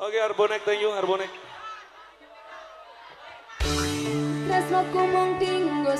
Oke okay, Arbonek, thank you Arbonek. Tinggo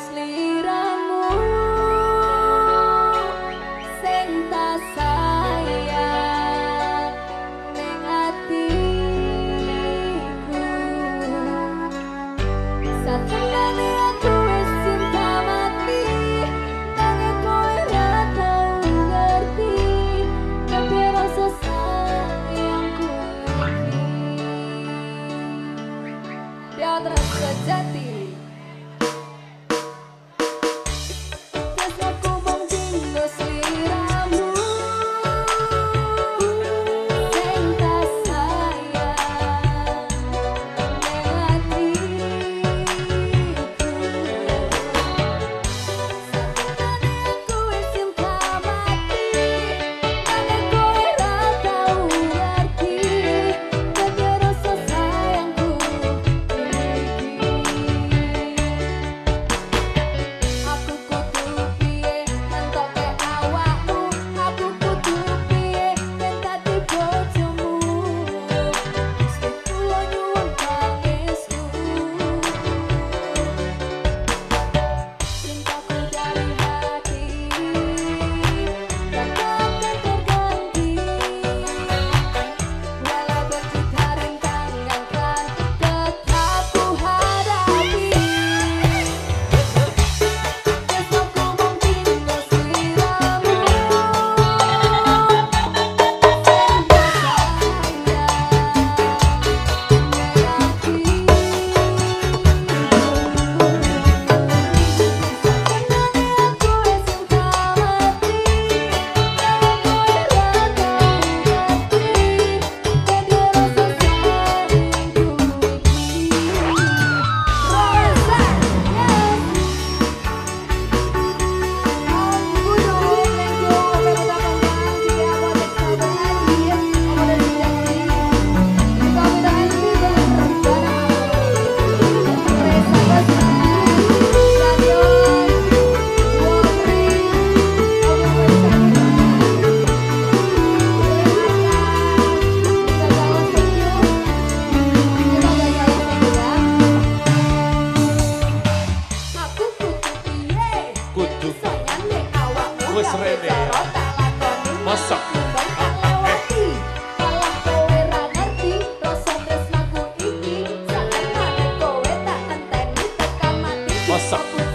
kudu. Wis rene. Masak Masak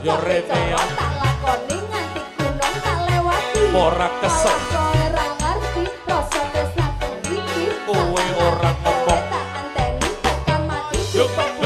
yo repeo tak lakoni nganti gunung tak lewati ora kesel ora ngerti rasa kesatu iki kowe ora ngopo tak anteni tekan mati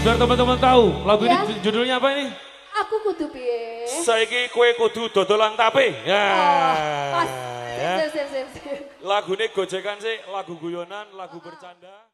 biar teman-teman tahu lagu Ya. ini judulnya apa ini? Aku kudu piye? Saiki kue kudu dodolan tape. Ya. Oh, pas. ya. Sip, sip, sip, sip. Lagune gojekan sih, lagu guyonan, lagu bercanda.